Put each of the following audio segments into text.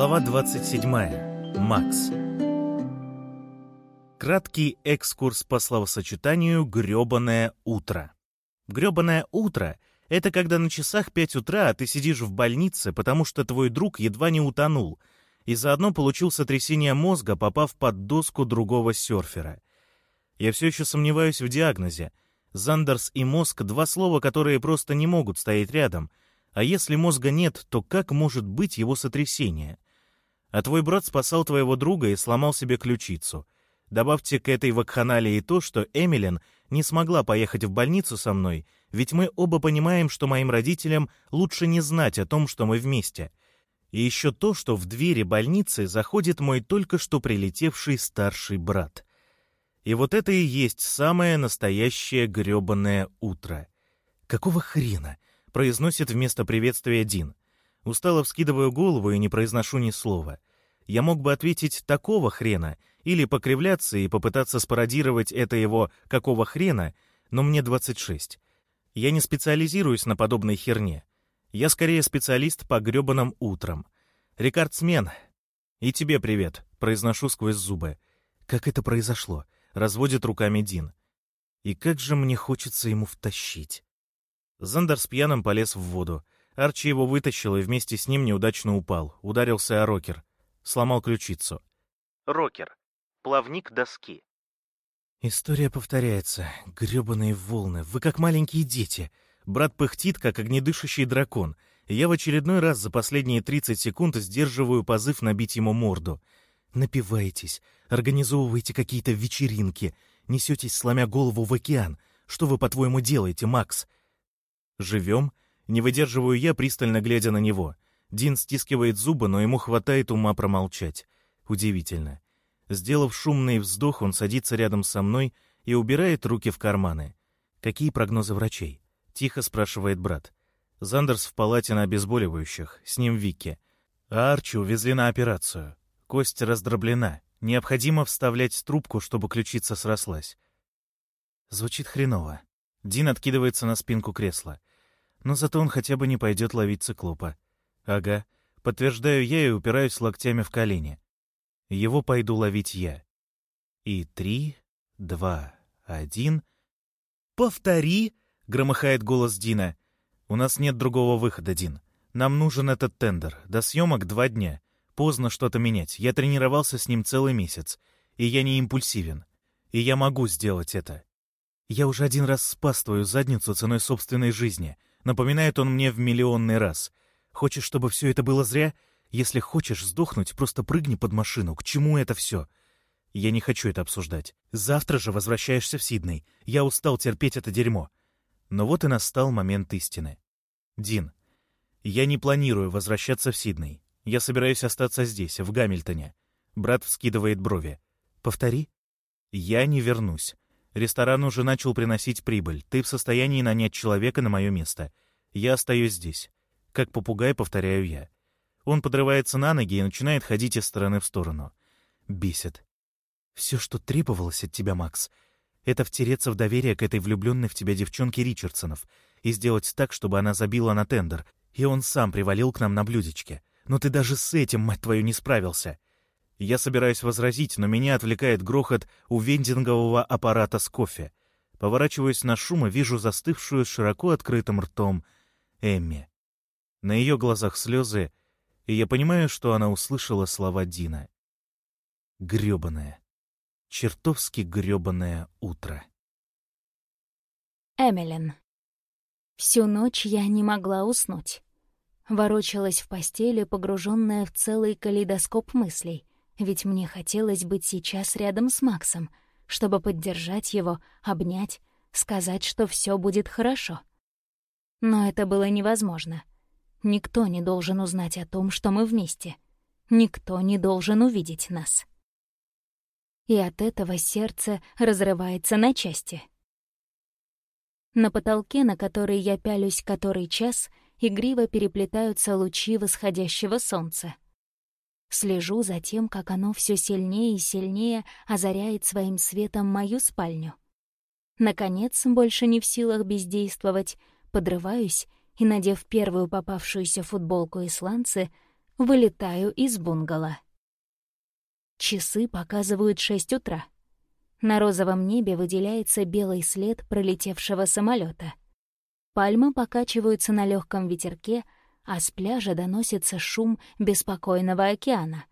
Глава 27. Макс. Краткий экскурс по словосочетанию «грёбаное утро». «Грёбаное утро» — это когда на часах 5 утра, а ты сидишь в больнице, потому что твой друг едва не утонул, и заодно получил сотрясение мозга, попав под доску другого серфера. Я все еще сомневаюсь в диагнозе. Зандерс и мозг — два слова, которые просто не могут стоять рядом — а если мозга нет, то как может быть его сотрясение? А твой брат спасал твоего друга и сломал себе ключицу. Добавьте к этой вакханалии то, что Эмилин не смогла поехать в больницу со мной, ведь мы оба понимаем, что моим родителям лучше не знать о том, что мы вместе. И еще то, что в двери больницы заходит мой только что прилетевший старший брат. И вот это и есть самое настоящее грёбаное утро. Какого хрена? произносит вместо приветствия Дин. Устало вскидываю голову и не произношу ни слова. Я мог бы ответить «такого хрена» или покривляться и попытаться спародировать это его «какого хрена», но мне 26. Я не специализируюсь на подобной херне. Я скорее специалист по грёбаным утрам. Рекордсмен. И тебе привет, произношу сквозь зубы. Как это произошло? Разводит руками Дин. И как же мне хочется ему втащить. Зандер с пьяным полез в воду. Арчи его вытащил и вместе с ним неудачно упал. Ударился о рокер. Сломал ключицу. Рокер. Плавник доски. История повторяется. Грёбаные волны. Вы как маленькие дети. Брат пыхтит, как огнедышащий дракон. я в очередной раз за последние 30 секунд сдерживаю позыв набить ему морду. Напивайтесь, организовывайте какие-то вечеринки, несетесь, сломя голову в океан. Что вы, по-твоему, делаете, Макс? «Живем?» Не выдерживаю я, пристально глядя на него. Дин стискивает зубы, но ему хватает ума промолчать. Удивительно. Сделав шумный вздох, он садится рядом со мной и убирает руки в карманы. «Какие прогнозы врачей?» — тихо спрашивает брат. Зандерс в палате на обезболивающих, с ним Вики. А Арчи увезли на операцию. Кость раздроблена. Необходимо вставлять трубку, чтобы ключица срослась. Звучит хреново. Дин откидывается на спинку кресла. Но зато он хотя бы не пойдет ловить циклопа. Ага, подтверждаю я и упираюсь локтями в колени. Его пойду ловить я. И три, два, один... «Повтори!» — громыхает голос Дина. «У нас нет другого выхода, Дин. Нам нужен этот тендер. До съемок два дня. Поздно что-то менять. Я тренировался с ним целый месяц. И я не импульсивен. И я могу сделать это. Я уже один раз спас твою задницу ценой собственной жизни. Напоминает он мне в миллионный раз. Хочешь, чтобы все это было зря? Если хочешь сдохнуть, просто прыгни под машину. К чему это все? Я не хочу это обсуждать. Завтра же возвращаешься в Сидней. Я устал терпеть это дерьмо. Но вот и настал момент истины. Дин, я не планирую возвращаться в Сидней. Я собираюсь остаться здесь, в Гамильтоне. Брат вскидывает брови. Повтори. Я не вернусь. Ресторан уже начал приносить прибыль. Ты в состоянии нанять человека на мое место. Я остаюсь здесь. Как попугай, повторяю я. Он подрывается на ноги и начинает ходить из стороны в сторону. Бесит. Все, что требовалось от тебя, Макс, это втереться в доверие к этой влюбленной в тебя девчонке Ричардсонов и сделать так, чтобы она забила на тендер, и он сам привалил к нам на блюдечке. Но ты даже с этим, мать твою, не справился. Я собираюсь возразить, но меня отвлекает грохот у вендингового аппарата с кофе. Поворачиваюсь на шум и вижу застывшую с широко открытым ртом Эмми. На ее глазах слезы, и я понимаю, что она услышала слова Дина. Грёбаное. Чертовски грёбаное утро. Эмилин. Всю ночь я не могла уснуть. Ворочалась в постели, погруженная в целый калейдоскоп мыслей ведь мне хотелось быть сейчас рядом с Максом, чтобы поддержать его, обнять, сказать, что все будет хорошо. Но это было невозможно. Никто не должен узнать о том, что мы вместе. Никто не должен увидеть нас. И от этого сердце разрывается на части. На потолке, на который я пялюсь который час, игриво переплетаются лучи восходящего солнца. Слежу за тем, как оно все сильнее и сильнее озаряет своим светом мою спальню. Наконец, больше не в силах бездействовать, подрываюсь и, надев первую попавшуюся футболку и вылетаю из бунгало. Часы показывают шесть утра. На розовом небе выделяется белый след пролетевшего самолета. Пальмы покачиваются на легком ветерке, а с пляжа доносится шум беспокойного океана,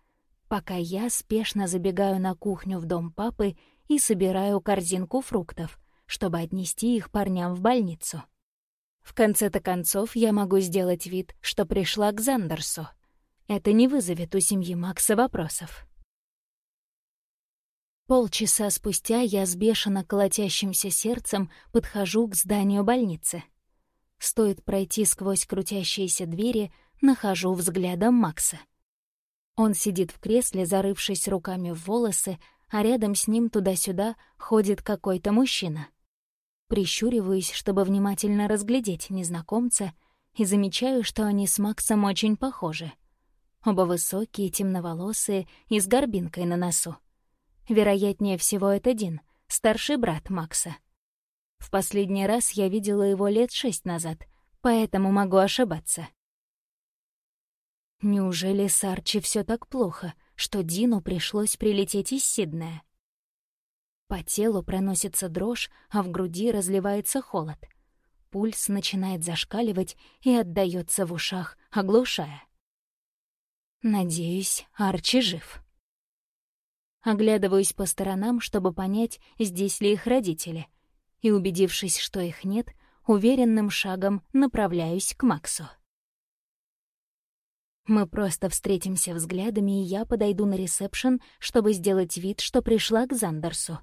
пока я спешно забегаю на кухню в дом папы и собираю корзинку фруктов, чтобы отнести их парням в больницу. В конце-то концов я могу сделать вид, что пришла к Зандерсу. Это не вызовет у семьи Макса вопросов. Полчаса спустя я с бешено колотящимся сердцем подхожу к зданию больницы. Стоит пройти сквозь крутящиеся двери, нахожу взглядом Макса. Он сидит в кресле, зарывшись руками в волосы, а рядом с ним туда-сюда ходит какой-то мужчина. Прищуриваюсь, чтобы внимательно разглядеть незнакомца, и замечаю, что они с Максом очень похожи. Оба высокие, темноволосые и с горбинкой на носу. Вероятнее всего, это Дин, старший брат Макса. В последний раз я видела его лет шесть назад, поэтому могу ошибаться. Неужели с Арчи все так плохо, что Дину пришлось прилететь из Сиднея? По телу проносится дрожь, а в груди разливается холод. Пульс начинает зашкаливать и отдаётся в ушах, оглушая. Надеюсь, Арчи жив. Оглядываюсь по сторонам, чтобы понять, здесь ли их родители. И, убедившись, что их нет, уверенным шагом направляюсь к Максу. Мы просто встретимся взглядами, и я подойду на ресепшн, чтобы сделать вид, что пришла к Зандерсу.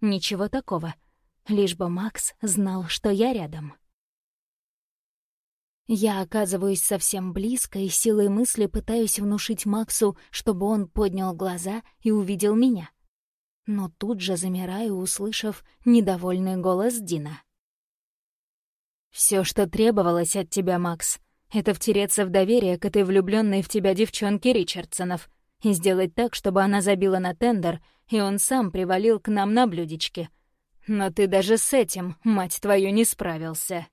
Ничего такого. Лишь бы Макс знал, что я рядом. Я оказываюсь совсем близко и силой мысли пытаюсь внушить Максу, чтобы он поднял глаза и увидел меня. Но тут же замираю, услышав недовольный голос Дина. Все, что требовалось от тебя, Макс, это втереться в доверие к этой влюбленной в тебя девчонке Ричардсонов и сделать так, чтобы она забила на тендер, и он сам привалил к нам на блюдечке. Но ты даже с этим, мать твою, не справился.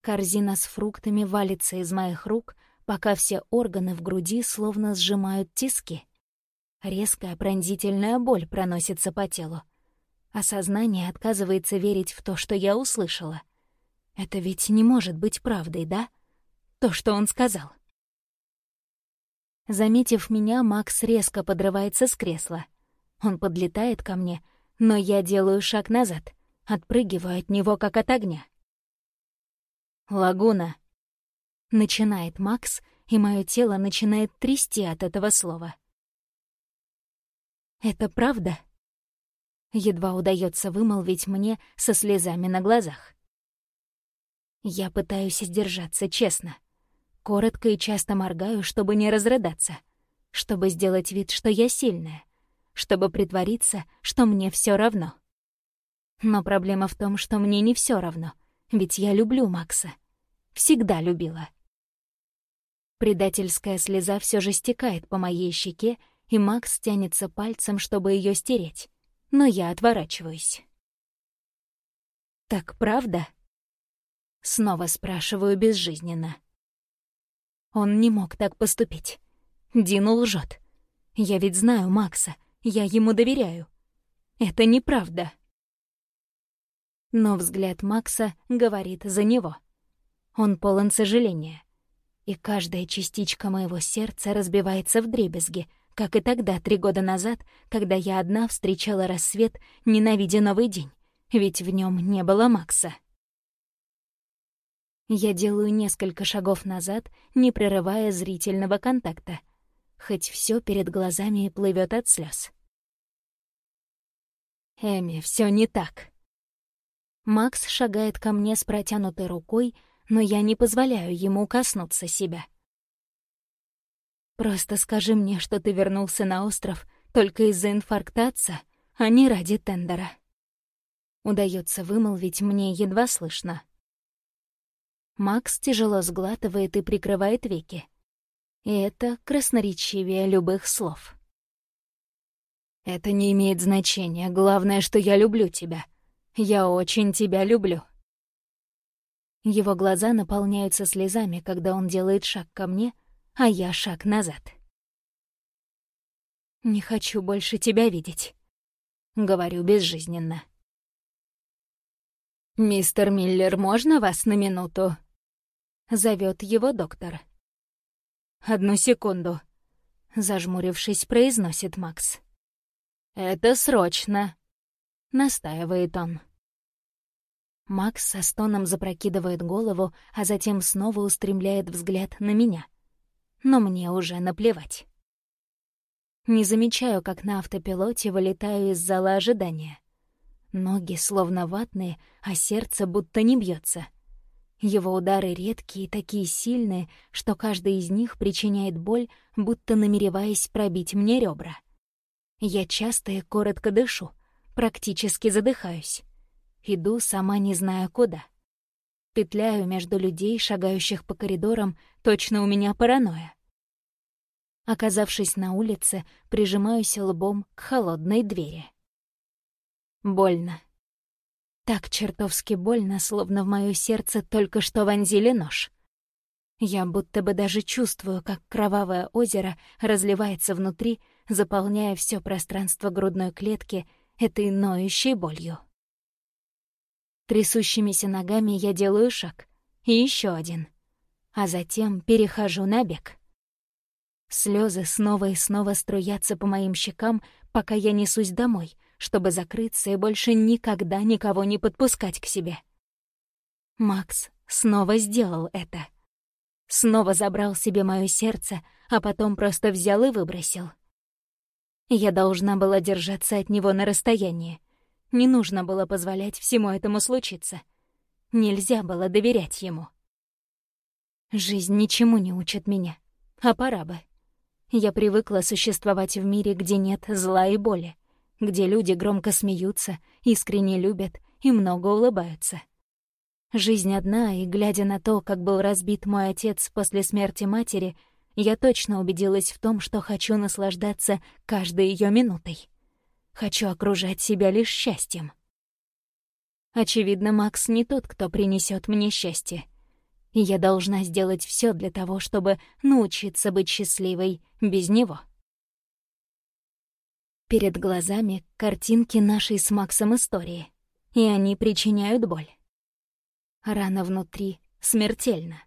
Корзина с фруктами валится из моих рук, пока все органы в груди словно сжимают тиски. Резкая пронзительная боль проносится по телу. Осознание отказывается верить в то, что я услышала. Это ведь не может быть правдой, да? То, что он сказал. Заметив меня, Макс резко подрывается с кресла. Он подлетает ко мне, но я делаю шаг назад, отпрыгиваю от него, как от огня. «Лагуна!» Начинает Макс, и мое тело начинает трясти от этого слова. «Это правда?» Едва удается вымолвить мне со слезами на глазах. Я пытаюсь сдержаться, честно. Коротко и часто моргаю, чтобы не разрыдаться, чтобы сделать вид, что я сильная, чтобы притвориться, что мне все равно. Но проблема в том, что мне не все равно — ведь я люблю Макса. Всегда любила. Предательская слеза все же стекает по моей щеке, и Макс тянется пальцем, чтобы ее стереть. Но я отворачиваюсь. «Так правда?» Снова спрашиваю безжизненно. Он не мог так поступить. Дину лжет. Я ведь знаю Макса, я ему доверяю. Это неправда. Но взгляд Макса говорит за него. Он полон сожаления. И каждая частичка моего сердца разбивается в дребезги, как и тогда, три года назад, когда я одна встречала рассвет, ненавидя новый день, ведь в нем не было Макса. Я делаю несколько шагов назад, не прерывая зрительного контакта, хоть все перед глазами плывет от слез. Эми, все не так. Макс шагает ко мне с протянутой рукой, но я не позволяю ему коснуться себя. «Просто скажи мне, что ты вернулся на остров только из-за инфаркта отца, а не ради тендера». Удается вымолвить мне едва слышно. Макс тяжело сглатывает и прикрывает веки. И это красноречивее любых слов. «Это не имеет значения. Главное, что я люблю тебя», я очень тебя люблю». Его глаза наполняются слезами, когда он делает шаг ко мне, а я шаг назад. «Не хочу больше тебя видеть», — говорю безжизненно. «Мистер Миллер, можно вас на минуту?» — зовет его доктор. «Одну секунду», — зажмурившись, произносит Макс. «Это срочно», — настаивает он. Макс со стоном запрокидывает голову, а затем снова устремляет взгляд на меня. Но мне уже наплевать. Не замечаю, как на автопилоте вылетаю из зала ожидания. Ноги словно ватные, а сердце будто не бьется. Его удары редкие и такие сильные, что каждый из них причиняет боль, будто намереваясь пробить мне ребра. Я часто и коротко дышу, практически задыхаюсь. Иду, сама не зная куда. Петляю между людей, шагающих по коридорам, точно у меня паранойя. Оказавшись на улице, прижимаюсь лбом к холодной двери. Больно. Так чертовски больно, словно в моё сердце только что вонзили нож. Я будто бы даже чувствую, как кровавое озеро разливается внутри, заполняя все пространство грудной клетки этой ноющей болью. Трясущимися ногами я делаю шаг, и еще один, а затем перехожу на бег. Слезы снова и снова струятся по моим щекам, пока я несусь домой, чтобы закрыться и больше никогда никого не подпускать к себе. Макс снова сделал это. Снова забрал себе мое сердце, а потом просто взял и выбросил. Я должна была держаться от него на расстоянии. Не нужно было позволять всему этому случиться. Нельзя было доверять ему. Жизнь ничему не учит меня, а пора бы. Я привыкла существовать в мире, где нет зла и боли, где люди громко смеются, искренне любят и много улыбаются. Жизнь одна, и, глядя на то, как был разбит мой отец после смерти матери, я точно убедилась в том, что хочу наслаждаться каждой ее минутой. Хочу окружать себя лишь счастьем. Очевидно, Макс не тот, кто принесет мне счастье и я должна сделать все для того, чтобы научиться быть счастливой без него. Перед глазами картинки нашей с Максом истории, и они причиняют боль. Рана внутри смертельна.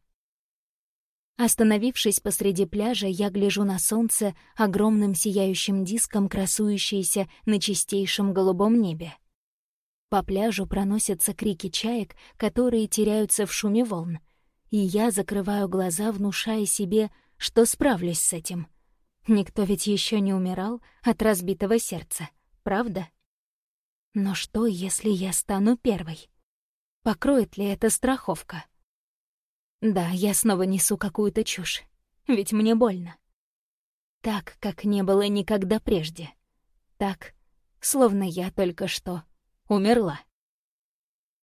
Остановившись посреди пляжа, я гляжу на солнце огромным сияющим диском, красующееся на чистейшем голубом небе. По пляжу проносятся крики чаек, которые теряются в шуме волн, и я закрываю глаза, внушая себе, что справлюсь с этим. Никто ведь еще не умирал от разбитого сердца, правда? Но что, если я стану первой? Покроет ли это страховка? Да, я снова несу какую-то чушь, ведь мне больно. Так, как не было никогда прежде. Так, словно я только что умерла.